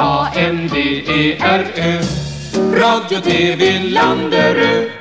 A-N-D-E-R-Ö Radio, TV, Landerö.